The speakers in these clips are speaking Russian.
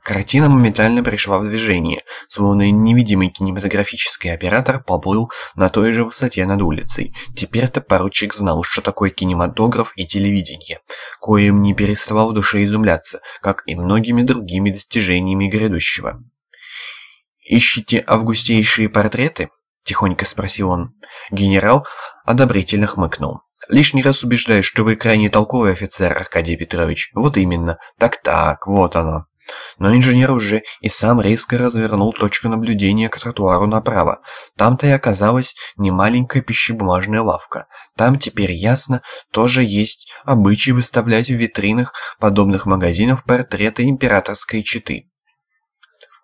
Картина моментально пришла в движение, словно невидимый кинематографический оператор поплыл на той же высоте над улицей. Теперь-то поручик знал, что такое кинематограф и телевидение, коим не переставал в душе изумляться, как и многими другими достижениями грядущего. «Ищите августейшие портреты?» — тихонько спросил он. Генерал одобрительно хмыкнул. «Лишний раз убеждаюсь, что вы крайне толковый офицер, Аркадий Петрович. Вот именно. Так-так, вот оно». Но инженер уже и сам резко развернул точку наблюдения к тротуару направо. Там-то и оказалась немаленькая пищебумажная лавка. Там теперь ясно, тоже есть обычай выставлять в витринах подобных магазинов портреты императорской четы.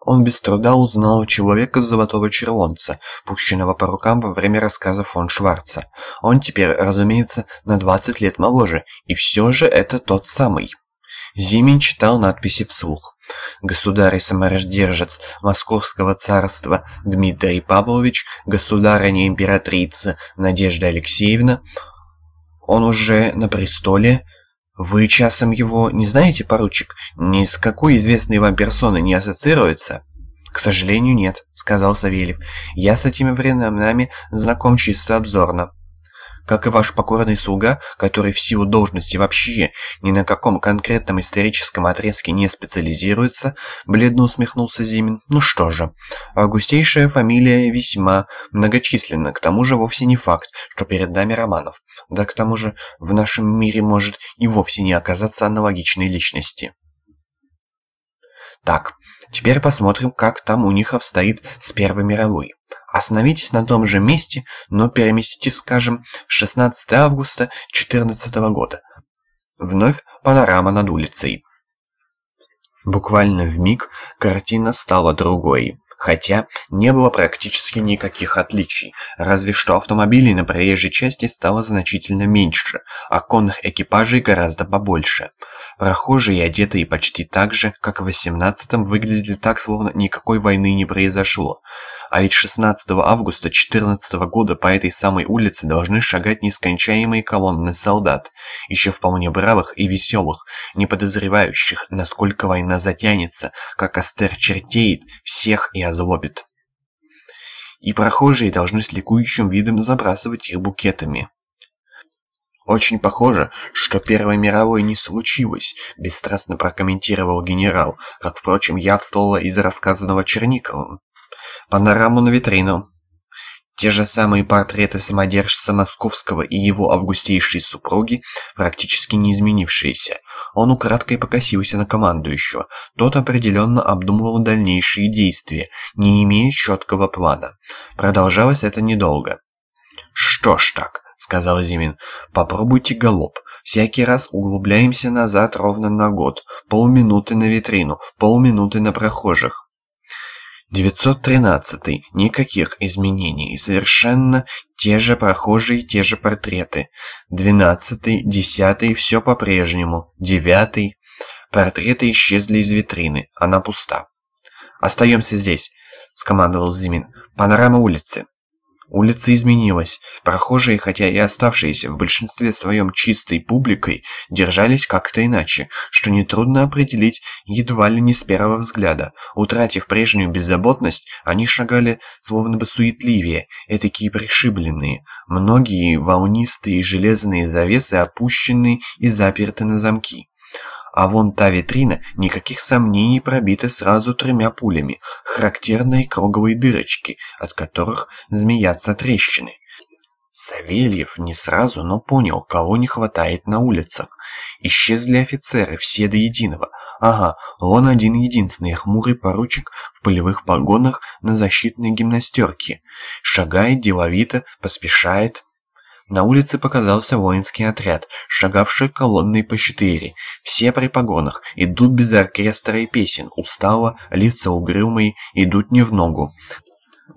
Он без труда узнал человека золотого червонца, пущенного по рукам во время рассказа фон Шварца. Он теперь, разумеется, на 20 лет моложе, и все же это тот самый. Зимин читал надписи вслух. Государь и саморождержец Московского царства Дмитрий Павлович, государыня императрица Надежда Алексеевна. Он уже на престоле. Вы часом его не знаете, поручик? Ни с какой известной вам персоной не ассоциируется? «К сожалению, нет», — сказал Савельев. «Я с этими временами знаком чисто обзорно как и ваш покорный слуга, который в силу должности вообще ни на каком конкретном историческом отрезке не специализируется, бледно усмехнулся Зимин. Ну что же, августейшая фамилия весьма многочисленна, к тому же вовсе не факт, что перед нами Романов. Да к тому же в нашем мире может и вовсе не оказаться аналогичной личности. Так, теперь посмотрим, как там у них обстоит с Первой мировой. Остановитесь на том же месте, но переместитесь, скажем, в 16 августа 14 года. Вновь панорама над улицей. Буквально в миг картина стала другой. Хотя не было практически никаких отличий, разве что автомобилей на проезжей части стало значительно меньше, а конных экипажей гораздо побольше. Прохожие, одетые почти так же, как в 18-м, выглядели так, словно никакой войны не произошло. А ведь 16 августа 14 года по этой самой улице должны шагать нескончаемые колонны солдат, еще вполне бравых и веселых, не подозревающих, насколько война затянется, как Астер чертеет, всех и озлобит. И прохожие должны с ликующим видом забрасывать их букетами. «Очень похоже, что Первой мировой не случилось», — бесстрастно прокомментировал генерал, как, впрочем, явствовало из рассказанного Черниковым. Панораму на витрину. Те же самые портреты самодержца Московского и его августейшей супруги, практически не изменившиеся. Он украдкой покосился на командующего. Тот определенно обдумывал дальнейшие действия, не имея четкого плана. Продолжалось это недолго. «Что ж так», — сказал Зимин, — «попробуйте галоп. Всякий раз углубляемся назад ровно на год. Полминуты на витрину, полминуты на прохожих. 913. Никаких изменений. Совершенно те же прохожие, те же портреты. 12. 10. Все по-прежнему. 9. Портреты исчезли из витрины. Она пуста. «Остаемся здесь», — скомандовал Зимин. «Панорама улицы». Улица изменилась. Прохожие, хотя и оставшиеся в большинстве своем чистой публикой, держались как-то иначе, что нетрудно определить едва ли не с первого взгляда. Утратив прежнюю беззаботность, они шагали словно бы суетливее, этакие пришибленные. Многие волнистые железные завесы опущены и заперты на замки. А вон та витрина, никаких сомнений, пробита сразу тремя пулями, характерные круговые дырочки, от которых змеятся трещины. Савельев не сразу, но понял, кого не хватает на улицах. Исчезли офицеры, все до единого. Ага, он один-единственный хмурый поручик в полевых погонах на защитной гимнастерке. Шагает деловито, поспешает, на улице показался воинский отряд, шагавший колонной по четыре. Все при погонах, идут без оркестра и песен, устало, лица угрюмые, идут не в ногу.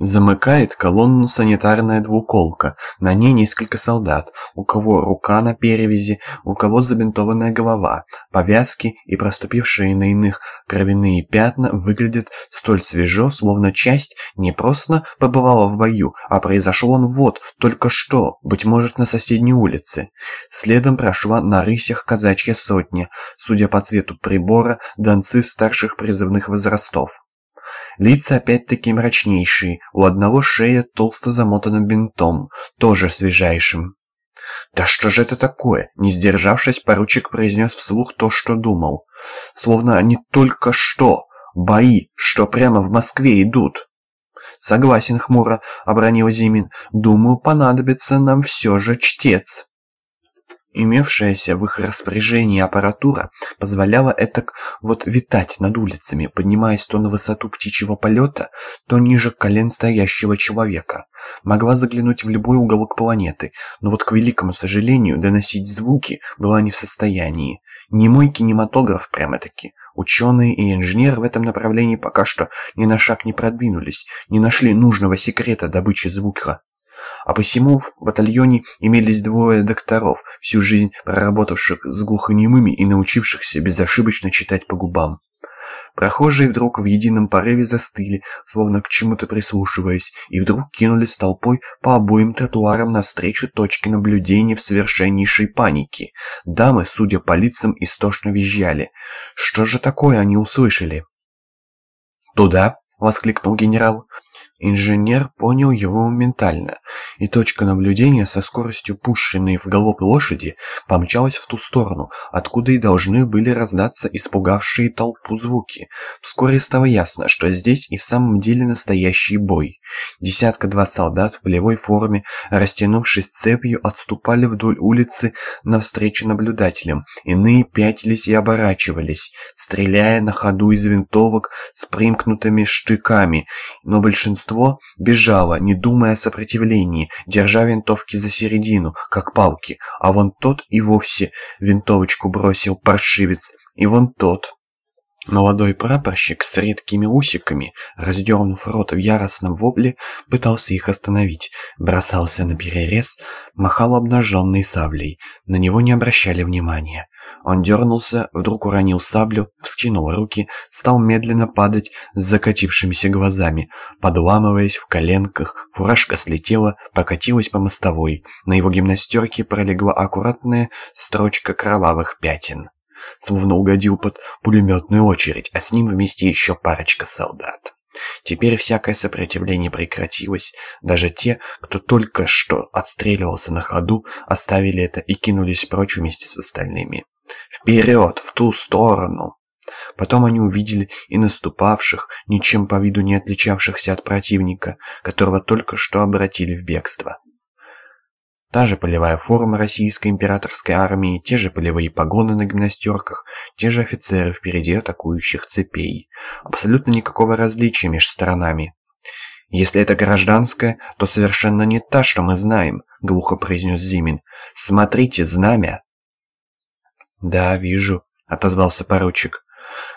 Замыкает колонну санитарная двуколка, на ней несколько солдат, у кого рука на перевязи, у кого забинтованная голова, повязки и проступившие на иных кровяные пятна выглядят столь свежо, словно часть не просто побывала в бою, а произошел он вот, только что, быть может на соседней улице. Следом прошла на рысях казачья сотня, судя по цвету прибора, донцы старших призывных возрастов. Лица опять-таки мрачнейшие, у одного шея толсто замотана бинтом, тоже свежайшим. «Да что же это такое?» Не сдержавшись, поручик произнес вслух то, что думал. Словно они только что, бои, что прямо в Москве идут. «Согласен, хмуро», — обронил Зимин. «Думаю, понадобится нам все же чтец». Имевшаяся в их распоряжении аппаратура позволяла этак вот витать над улицами, поднимаясь то на высоту птичьего полета, то ниже колен стоящего человека. Могла заглянуть в любой уголок планеты, но вот к великому сожалению доносить звуки была не в состоянии. Не мой кинематограф прямо-таки. Ученые и инженеры в этом направлении пока что ни на шаг не продвинулись, не нашли нужного секрета добычи звука. А посему в батальоне имелись двое докторов, всю жизнь проработавших с глухонемыми и научившихся безошибочно читать по губам. Прохожие вдруг в едином порыве застыли, словно к чему-то прислушиваясь, и вдруг кинулись толпой по обоим тротуарам навстречу точке наблюдения в совершеннейшей панике. Дамы, судя по лицам, истошно визжали. Что же такое они услышали? «Туда!» — воскликнул генерал. Инженер понял его моментально, и точка наблюдения со скоростью пущенной в галоп лошади помчалась в ту сторону, откуда и должны были раздаться испугавшие толпу звуки. Вскоре стало ясно, что здесь и в самом деле настоящий бой. Десятка-два солдат в полевой форме, растянувшись цепью, отступали вдоль улицы навстречу наблюдателям. Иные пятились и оборачивались, стреляя на ходу из винтовок с примкнутыми штыками, но большинство Большинство бежало, не думая о сопротивлении, держа винтовки за середину, как палки, а вон тот и вовсе винтовочку бросил паршивец, и вон тот. Молодой прапорщик с редкими усиками, раздернув рот в яростном вопле, пытался их остановить, бросался на перерез, махал обнаженной саблей. На него не обращали внимания. Он дернулся, вдруг уронил саблю, вскинул руки, стал медленно падать с закатившимися глазами. Подламываясь в коленках, фуражка слетела, покатилась по мостовой. На его гимнастерке пролегла аккуратная строчка кровавых пятен. Словно угодил под пулеметную очередь, а с ним вместе еще парочка солдат. Теперь всякое сопротивление прекратилось. Даже те, кто только что отстреливался на ходу, оставили это и кинулись прочь вместе с остальными. Вперед, в ту сторону! Потом они увидели и наступавших, ничем по виду не отличавшихся от противника, которого только что обратили в бегство. Та же полевая форма российской императорской армии, те же полевые погоны на гимнастерках, те же офицеры впереди атакующих цепей. Абсолютно никакого различия между сторонами. «Если это гражданская, то совершенно не та, что мы знаем», — глухо произнес Зимин. «Смотрите, знамя!» «Да, вижу», — отозвался поручик.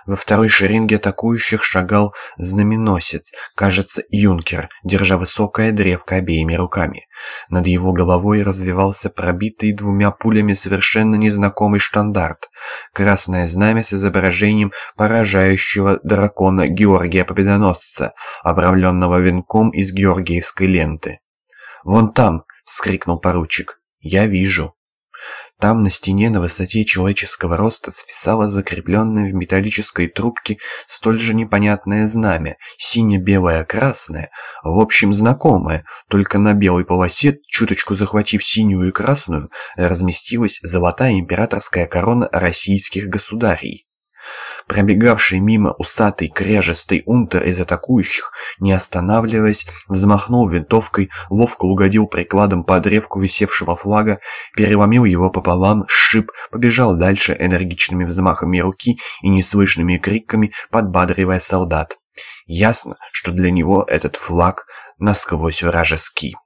Во второй шеренге атакующих шагал знаменосец, кажется, юнкер, держа высокое древко обеими руками. Над его головой развивался пробитый двумя пулями совершенно незнакомый штандарт. Красное знамя с изображением поражающего дракона Георгия Победоносца, обрамленного венком из георгиевской ленты. «Вон там!» — вскрикнул поручик. «Я вижу». Там на стене на высоте человеческого роста свисало закрепленное в металлической трубке столь же непонятное знамя, сине-белое-красное, в общем знакомое, только на белой полосе, чуточку захватив синюю и красную, разместилась золотая императорская корона российских государей. Пробегавший мимо усатый кряжестый унтер из атакующих, не останавливаясь, взмахнул винтовкой, ловко угодил прикладом под древку висевшего флага, переломил его пополам, сшиб, побежал дальше энергичными взмахами руки и неслышными криками, подбадривая солдат. Ясно, что для него этот флаг насквозь вражеский.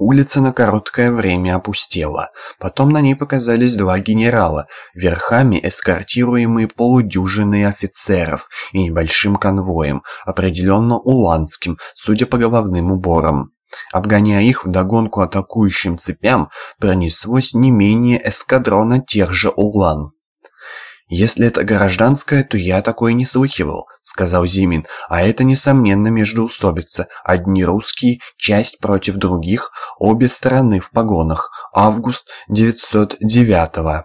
Улица на короткое время опустела. Потом на ней показались два генерала, верхами эскортируемые полудюжиной офицеров и небольшим конвоем, определенно уланским, судя по головным уборам. Обгоняя их вдогонку атакующим цепям, пронеслось не менее эскадрона тех же улан. «Если это гражданское, то я такое не слыхивал», — сказал Зимин. «А это, несомненно, междоусобица. Одни русские, часть против других, обе стороны в погонах. Август 909-го».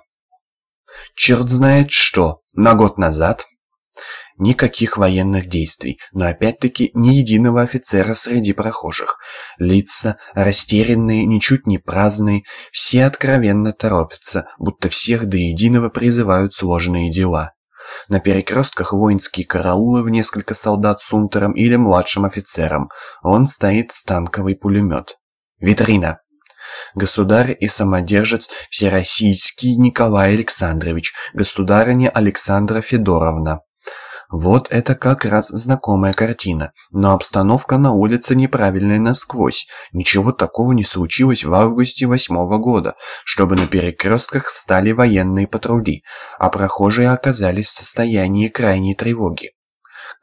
«Черт знает что. На год назад?» Никаких военных действий, но опять-таки ни единого офицера среди прохожих. Лица растерянные, ничуть не праздные, все откровенно торопятся, будто всех до единого призывают сложные дела. На перекрестках воинские караулы в несколько солдат с унтером или младшим офицером. Он стоит с танковый пулемет. Витрина. Государь и самодержец Всероссийский Николай Александрович, государыня Александра Федоровна. Вот это как раз знакомая картина, но обстановка на улице неправильная насквозь. Ничего такого не случилось в августе восьмого года, чтобы на перекрестках встали военные патрули, а прохожие оказались в состоянии крайней тревоги.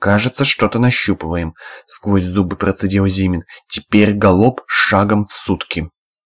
«Кажется, что-то нащупываем», — сквозь зубы процедил Зимин. «Теперь галоп шагом в сутки».